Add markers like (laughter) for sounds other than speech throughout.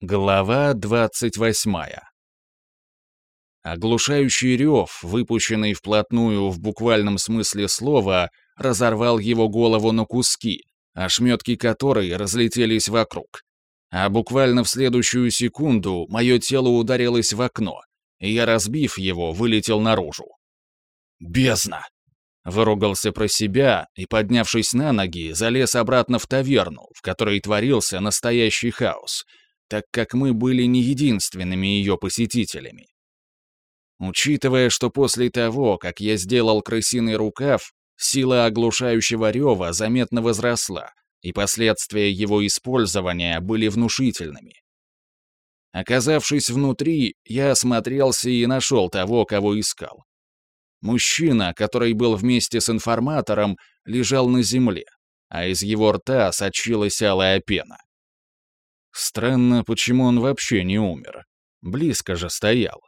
Глава 28 Оглушающий рев, выпущенный вплотную в буквальном смысле слова, разорвал его голову на куски, ошметки которой разлетелись вокруг. А буквально в следующую секунду мое тело ударилось в окно, и я, разбив его, вылетел наружу. «Бездна!» Выругался про себя и, поднявшись на ноги, залез обратно в таверну, в которой творился настоящий хаос — так как мы были не единственными ее посетителями. Учитывая, что после того, как я сделал крысиный рукав, сила оглушающего рева заметно возросла, и последствия его использования были внушительными. Оказавшись внутри, я осмотрелся и нашел того, кого искал. Мужчина, который был вместе с информатором, лежал на земле, а из его рта сочилась алая пена. Странно, почему он вообще не умер. Близко же стоял.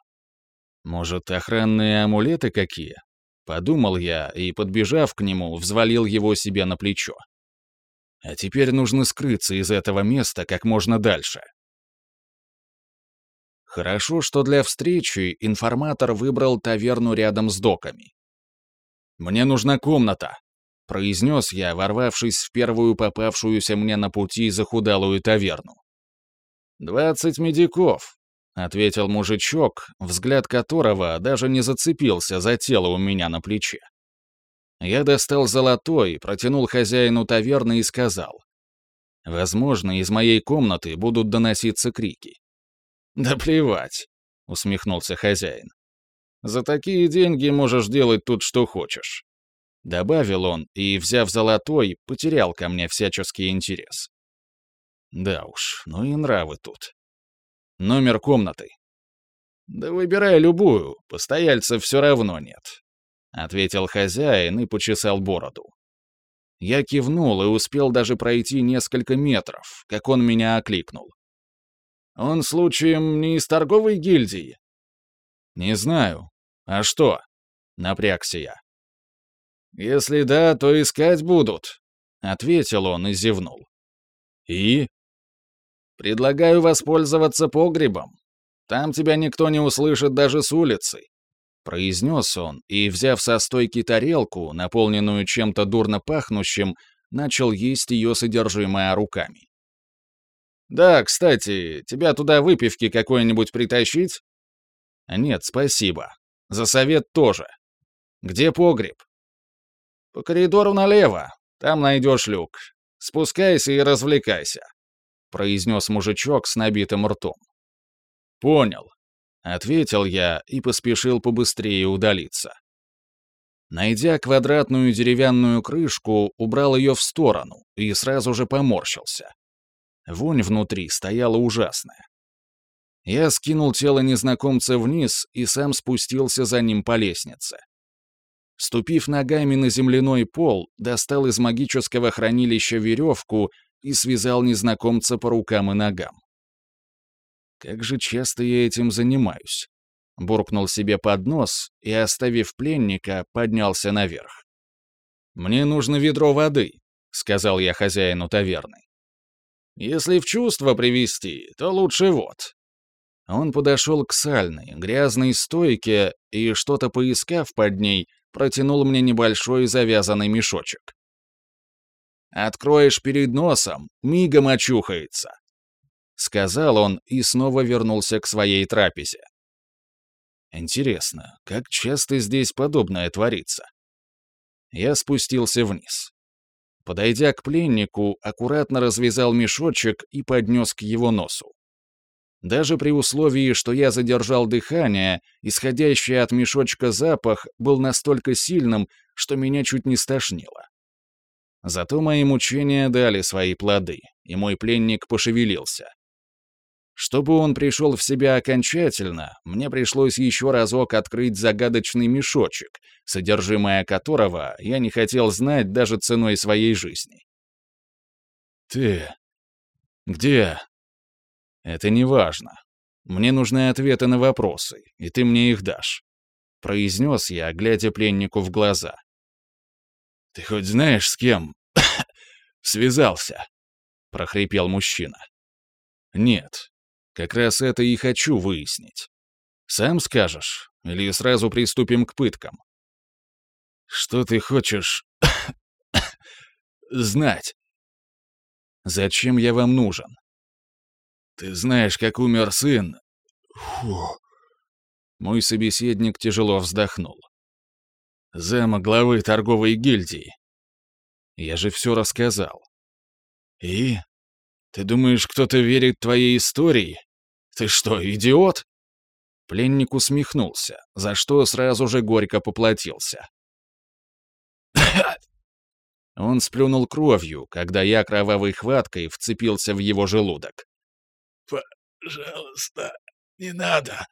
Может, охранные амулеты какие? Подумал я и, подбежав к нему, взвалил его себе на плечо. А теперь нужно скрыться из этого места как можно дальше. Хорошо, что для встречи информатор выбрал таверну рядом с доками. «Мне нужна комната», — произнес я, ворвавшись в первую попавшуюся мне на пути захудалую таверну. «Двадцать медиков», — ответил мужичок, взгляд которого даже не зацепился за тело у меня на плече. Я достал золотой, протянул хозяину таверны и сказал. «Возможно, из моей комнаты будут доноситься крики». «Да плевать», — усмехнулся хозяин. «За такие деньги можешь делать тут что хочешь». Добавил он и, взяв золотой, потерял ко мне всяческий интерес. Да уж, ну и нравы тут. Номер комнаты. Да выбирай любую, постояльцев все равно нет. Ответил хозяин и почесал бороду. Я кивнул и успел даже пройти несколько метров, как он меня окликнул. «Он, случаем, не из торговой гильдии?» «Не знаю. А что?» — напрягся я. «Если да, то искать будут», — ответил он и зевнул. «И?» Предлагаю воспользоваться погребом. Там тебя никто не услышит даже с улицы», — произнес он и, взяв со стойки тарелку, наполненную чем-то дурно пахнущим, начал есть ее содержимое руками. «Да, кстати, тебя туда выпивки какой-нибудь притащить?» «Нет, спасибо. За совет тоже. Где погреб?» «По коридору налево. Там найдешь люк. Спускайся и развлекайся», — произнес мужичок с набитым ртом. «Понял», — ответил я и поспешил побыстрее удалиться. Найдя квадратную деревянную крышку, убрал ее в сторону и сразу же поморщился. Вонь внутри стояла ужасная. Я скинул тело незнакомца вниз и сам спустился за ним по лестнице. Ступив ногами на земляной пол, достал из магического хранилища веревку и связал незнакомца по рукам и ногам. «Как же часто я этим занимаюсь?» Буркнул себе под нос и, оставив пленника, поднялся наверх. «Мне нужно ведро воды», — сказал я хозяину таверны. «Если в чувство привести, то лучше вот». Он подошел к сальной, грязной стойке и, что-то поискав под ней, протянул мне небольшой завязанный мешочек. Откроешь перед носом, мигом очухается», — сказал он и снова вернулся к своей трапезе. Интересно, как часто здесь подобное творится? Я спустился вниз. Подойдя к пленнику, аккуратно развязал мешочек и поднес к его носу. Даже при условии, что я задержал дыхание, исходящий от мешочка запах был настолько сильным, что меня чуть не стошнило. Зато мои мучения дали свои плоды, и мой пленник пошевелился. Чтобы он пришел в себя окончательно, мне пришлось еще разок открыть загадочный мешочек, содержимое которого я не хотел знать даже ценой своей жизни. «Ты... где?» «Это не важно. Мне нужны ответы на вопросы, и ты мне их дашь», — произнес я, глядя пленнику в глаза. «Ты хоть знаешь, с кем (coughs) связался?» — прохрипел мужчина. «Нет. Как раз это и хочу выяснить. Сам скажешь? Или сразу приступим к пыткам? Что ты хочешь (coughs) знать? Зачем я вам нужен? Ты знаешь, как умер сын? Фу. Мой собеседник тяжело вздохнул. Зама главы торговой гильдии. Я же все рассказал. И? Ты думаешь, кто-то верит твоей истории? Ты что, идиот? Пленник усмехнулся, за что сразу же горько поплатился. (laughs) Он сплюнул кровью, когда я кровавой хваткой вцепился в его желудок. «Пожалуйста, не надо!»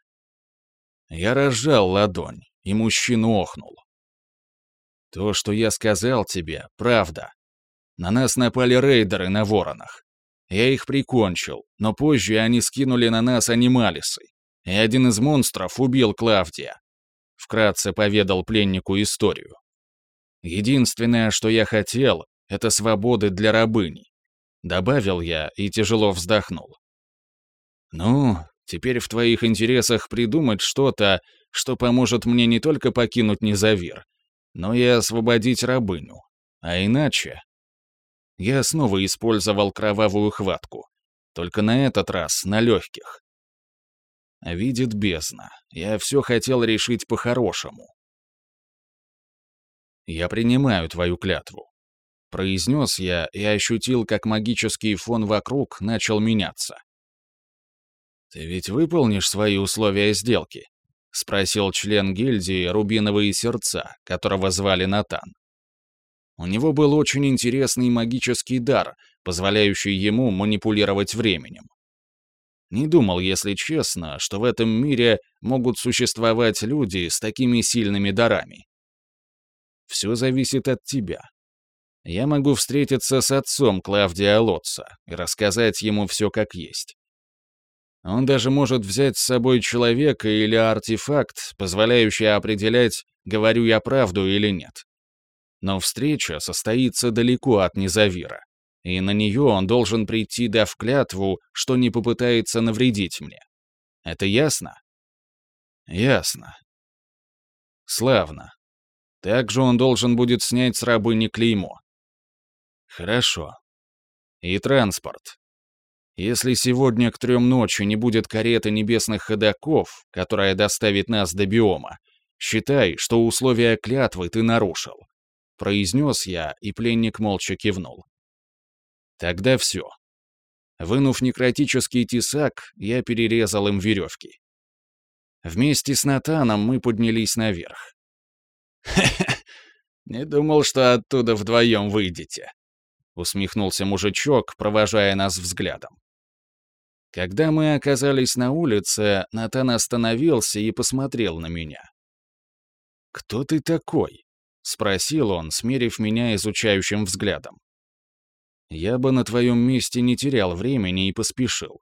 Я разжал ладонь, и мужчина охнул. «То, что я сказал тебе, правда. На нас напали рейдеры на воронах. Я их прикончил, но позже они скинули на нас анималисы, и один из монстров убил Клавдия. Вкратце поведал пленнику историю. Единственное, что я хотел, это свободы для рабыни. Добавил я и тяжело вздохнул. Ну, теперь в твоих интересах придумать что-то, что поможет мне не только покинуть Низавир, но и освободить рабыню. А иначе... Я снова использовал кровавую хватку, только на этот раз на легких. Видит бездна. Я все хотел решить по-хорошему. «Я принимаю твою клятву», — произнес я и ощутил, как магический фон вокруг начал меняться. «Ты ведь выполнишь свои условия сделки?» — спросил член гильдии «Рубиновые сердца», которого звали Натан. У него был очень интересный магический дар, позволяющий ему манипулировать временем. Не думал, если честно, что в этом мире могут существовать люди с такими сильными дарами. Все зависит от тебя. Я могу встретиться с отцом Клавдия Лотца и рассказать ему все как есть. Он даже может взять с собой человека или артефакт, позволяющий определять, говорю я правду или нет. Но встреча состоится далеко от Незавира, и на нее он должен прийти, дав клятву, что не попытается навредить мне. Это ясно? Ясно. Славно. Также он должен будет снять с рабыни клеймо. Хорошо. И транспорт. Если сегодня к трем ночи не будет кареты небесных ходоков, которая доставит нас до биома, считай, что условия клятвы ты нарушил произнес я, и пленник молча кивнул. Тогда все. Вынув некротический тесак, я перерезал им веревки. Вместе с Натаном мы поднялись наверх. «Хе-хе, не думал, что оттуда вдвоем выйдете», — усмехнулся мужичок, провожая нас взглядом. Когда мы оказались на улице, Натан остановился и посмотрел на меня. «Кто ты такой?» — спросил он, смерив меня изучающим взглядом. «Я бы на твоем месте не терял времени и поспешил.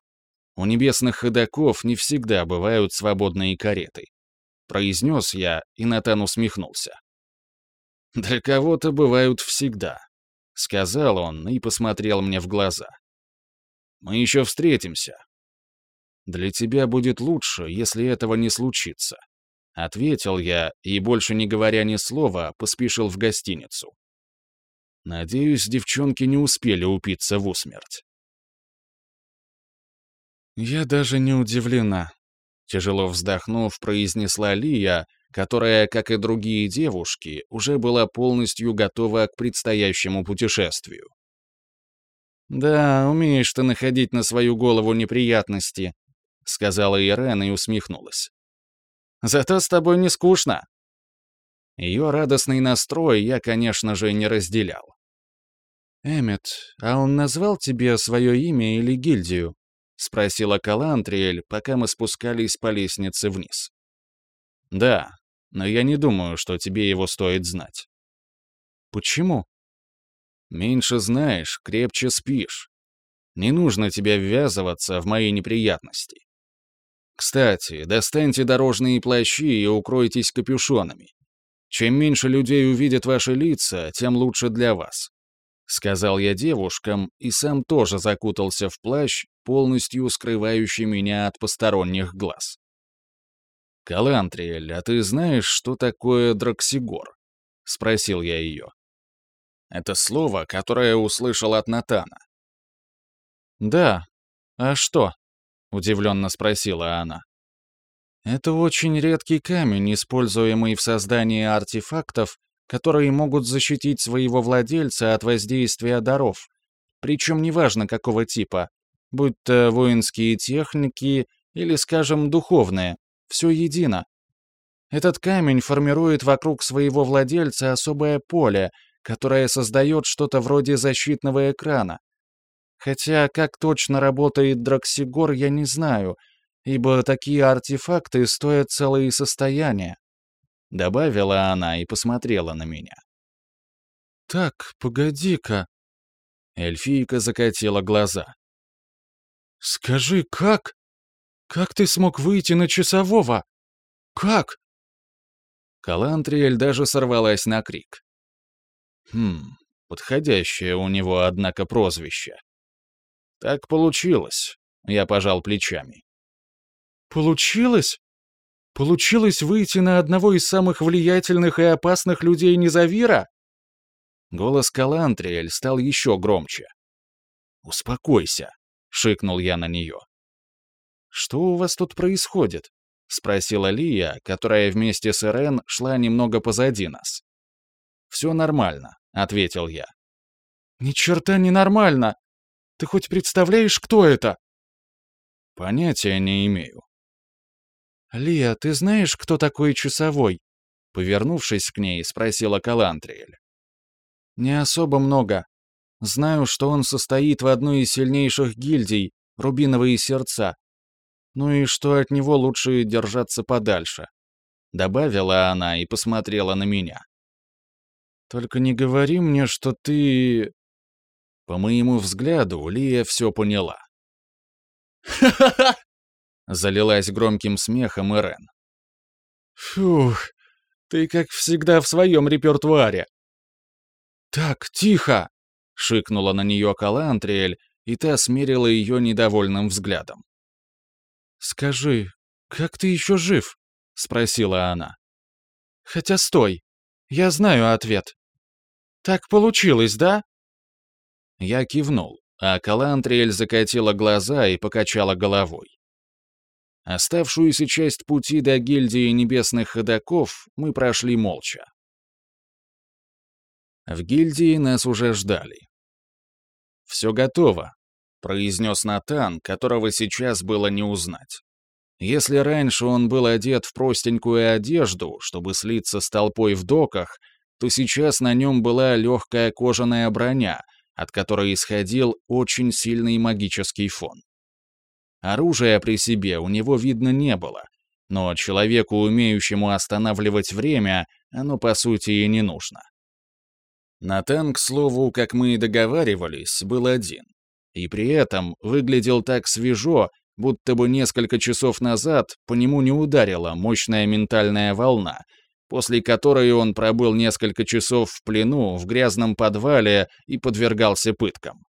У небесных ходоков не всегда бывают свободные кареты», — произнес я, и Натан усмехнулся. «Для кого-то бывают всегда», — сказал он и посмотрел мне в глаза. «Мы еще встретимся. Для тебя будет лучше, если этого не случится», Ответил я и, больше не говоря ни слова, поспешил в гостиницу. Надеюсь, девчонки не успели упиться в усмерть. «Я даже не удивлена», — тяжело вздохнув, произнесла Лия, которая, как и другие девушки, уже была полностью готова к предстоящему путешествию. «Да, умеешь ты находить на свою голову неприятности», — сказала Ирен и усмехнулась. Зато с тобой не скучно». Ее радостный настрой я, конечно же, не разделял. «Эммет, а он назвал тебе свое имя или гильдию?» — спросила Калантриэль, пока мы спускались по лестнице вниз. «Да, но я не думаю, что тебе его стоит знать». «Почему?» «Меньше знаешь, крепче спишь. Не нужно тебе ввязываться в мои неприятности. Кстати, достаньте дорожные плащи и укройтесь капюшонами. Чем меньше людей увидят ваши лица, тем лучше для вас. — сказал я девушкам и сам тоже закутался в плащ, полностью скрывающий меня от посторонних глаз. «Калантриэль, а ты знаешь, что такое драксигор?» — спросил я ее. Это слово, которое услышал от Натана. «Да. А что?» — удивленно спросила она. «Это очень редкий камень, используемый в создании артефактов, которые могут защитить своего владельца от воздействия даров, причем неважно какого типа, будь то воинские техники или, скажем, духовные, все едино. Этот камень формирует вокруг своего владельца особое поле, которое создает что-то вроде защитного экрана. Хотя как точно работает Драксигор, я не знаю, ибо такие артефакты стоят целые состояния. Добавила она и посмотрела на меня. «Так, погоди-ка». Эльфийка закатила глаза. «Скажи, как? Как ты смог выйти на часового? Как?» Калантриэль даже сорвалась на крик. Хм, подходящее у него, однако, прозвище. Так получилось. Я пожал плечами. Получилось? Получилось выйти на одного из самых влиятельных и опасных людей Низавира? Голос Калантриэль стал еще громче. «Успокойся», — шикнул я на нее. «Что у вас тут происходит?» — спросила Лия, которая вместе с Ирен шла немного позади нас. «Все нормально», — ответил я. «Ни черта не нормально! Ты хоть представляешь, кто это?» «Понятия не имею». «Лия, ты знаешь, кто такой часовой?» Повернувшись к ней, спросила Калантриэль. «Не особо много. Знаю, что он состоит в одной из сильнейших гильдий, Рубиновые сердца. Ну и что от него лучше держаться подальше», — добавила она и посмотрела на меня. «Только не говори мне, что ты...» По моему взгляду, Лия все поняла. «Ха-ха-ха!» (laughs) Залилась громким смехом Ирен. «Фух, ты, как всегда, в своем репертуаре». «Так, тихо!» — шикнула на нее Калантриэль, и та смерила ее недовольным взглядом. «Скажи, как ты еще жив?» — спросила она. «Хотя стой, я знаю ответ. Так получилось, да?» Я кивнул, а Калантриэль закатила глаза и покачала головой. Оставшуюся часть пути до гильдии небесных ходаков мы прошли молча. В гильдии нас уже ждали. «Все готово», — произнес Натан, которого сейчас было не узнать. Если раньше он был одет в простенькую одежду, чтобы слиться с толпой в доках, то сейчас на нем была легкая кожаная броня, от которой исходил очень сильный магический фон. Оружия при себе у него видно не было, но человеку, умеющему останавливать время, оно по сути и не нужно. Натан, к слову, как мы и договаривались, был один. И при этом выглядел так свежо, будто бы несколько часов назад по нему не ударила мощная ментальная волна, после которой он пробыл несколько часов в плену в грязном подвале и подвергался пыткам.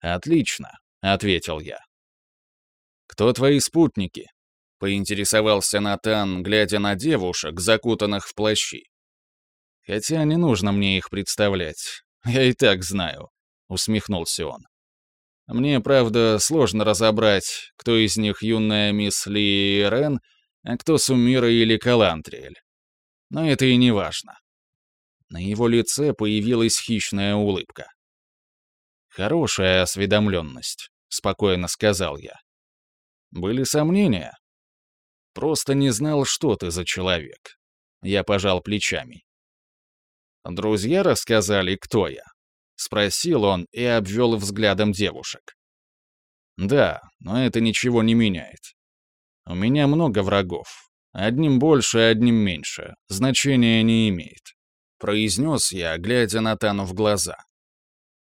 «Отлично», — ответил я. «Кто твои спутники?» — поинтересовался Натан, глядя на девушек, закутанных в плащи. «Хотя не нужно мне их представлять. Я и так знаю», — усмехнулся он. «Мне, правда, сложно разобрать, кто из них юная мисс Ли Рен, а кто Сумира или Калантриэль. Но это и не важно». На его лице появилась хищная улыбка. «Хорошая осведомленность», — спокойно сказал я. Были сомнения? Просто не знал, что ты за человек. Я пожал плечами. Друзья рассказали, кто я. Спросил он и обвел взглядом девушек. Да, но это ничего не меняет. У меня много врагов. Одним больше, одним меньше. Значения не имеет. Произнес я, глядя Натану в глаза.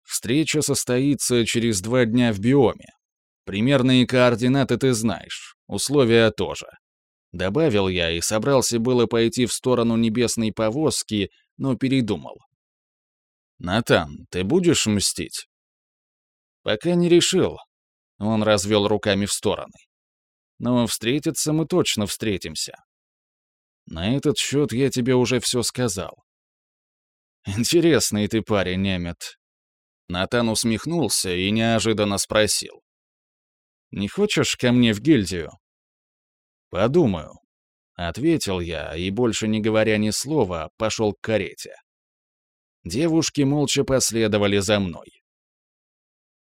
Встреча состоится через два дня в биоме. Примерные координаты ты знаешь, условия тоже. Добавил я и собрался было пойти в сторону небесной повозки, но передумал. «Натан, ты будешь мстить?» «Пока не решил». Он развел руками в стороны. «Но встретиться мы точно встретимся. На этот счет я тебе уже все сказал». «Интересный ты парень, Немет». Натан усмехнулся и неожиданно спросил. «Не хочешь ко мне в гильдию?» «Подумаю», — ответил я и, больше не говоря ни слова, пошел к карете. Девушки молча последовали за мной.